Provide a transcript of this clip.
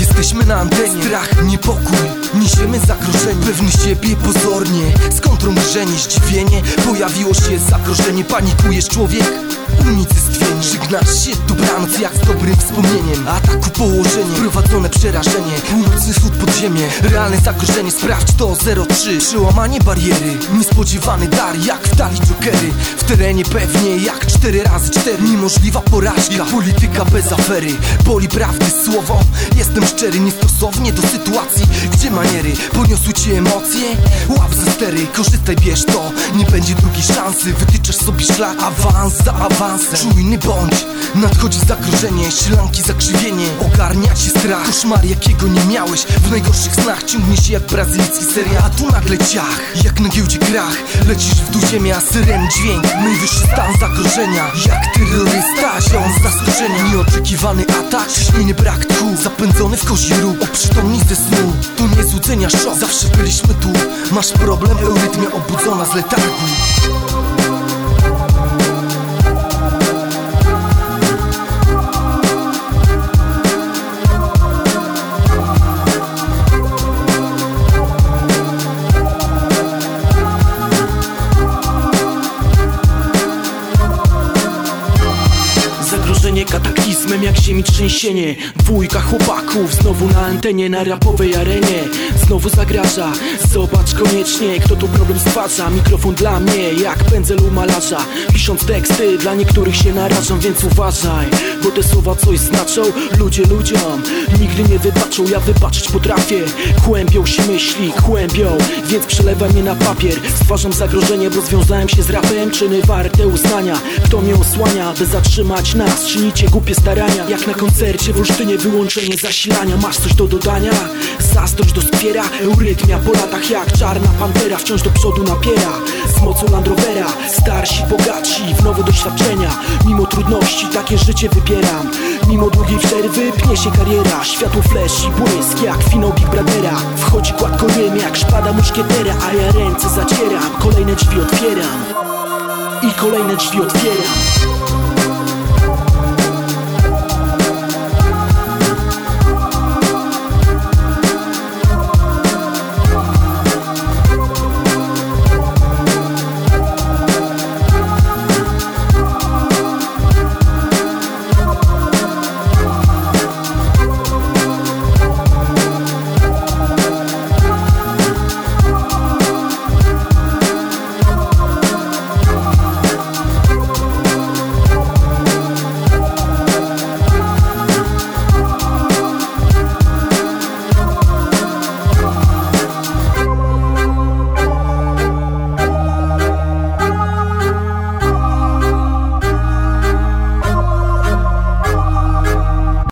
Jesteśmy na antenie. Strach, niepokój, niesiemy zagrożenie. Pewny siebie pozornie. Kontrą grzenie, zdziwienie Pojawiło się zagrożenie. Panikujesz człowiek? Unicestwienie Żygnasz się dobranoc jak z dobrym wspomnieniem. Ataku położenie, prowadzone przerażenie. Północny wschód podziemie Realne zagrożenie, sprawdź to 03 Przełamanie bariery, niespodziewany dar Jak w dali jokery. W terenie pewnie jak 4 razy 4 Niemożliwa porażka, polityka bez afery. Boli prawdy słowo Jestem szczery, niestosownie do sytuacji. Gdzie maniery? Poniosły cię emocje? Łap za stery, korzystaj, bierz to. Nie będzie drugiej szansy, wytyczasz sobie szlak Awans za awansem, czujny bądź. Nadchodzi zagrożenie, ślanki zakrzywienie. Ogarnia cię strach, koszmar jakiego nie miałeś. W najgorszych snach ciągnie się jak brazylijski serial. A tu nagle ciach, jak na giełdzie krach. Lecisz w dół ziemię, a syren dźwięk. Najwyższy stan zagrożenia. Jak terrorysta, ziom z zaskoczenia. Nieoczekiwany atak, ciśnienie brak tchu. Zapędzony w kozi róg, oprzytomni ze snu. To nie złudzenia szok, zawsze byliśmy tu. Masz problem, eurytmia obudzona z letargu ziemi trzęsienie. Dwójka chłopaków znowu na antenie na rapowej arenie. Znowu zagraża, zobacz koniecznie kto tu problem stwarza. Mikrofon dla mnie jak pędzel u malarza Pisząc teksty dla niektórych się narażam więc uważaj Bo te słowa coś znaczą. Ludzie ludziom Nigdy nie wybaczą, ja wybaczyć potrafię. Kłębią się myśli, kłębią Więc przelewaj mnie na papier. Stwarzam zagrożenie, bo związałem się z rapem. Czyny warte uznania Kto mnie osłania, by zatrzymać nas. Czynicie głupie starania Jak na koncercie w Olsztynie wyłączenie zasilania. Masz coś do dodania? Zazdrość doskwiera Eurytmia po latach jak czarna pantera Wciąż do przodu napiera. Z mocą Land Rovera Starsi, bogatsi w nowe doświadczenia. Mimo trudności takie życie wybieram. Mimo długiej przerwy pnie się kariera. Światło flash i błysk jak finał Big Brothera Wchodzi gładko rym jak szpada muszkietera A ja ręce zacieram. Kolejne drzwi otwieram. I kolejne drzwi otwieram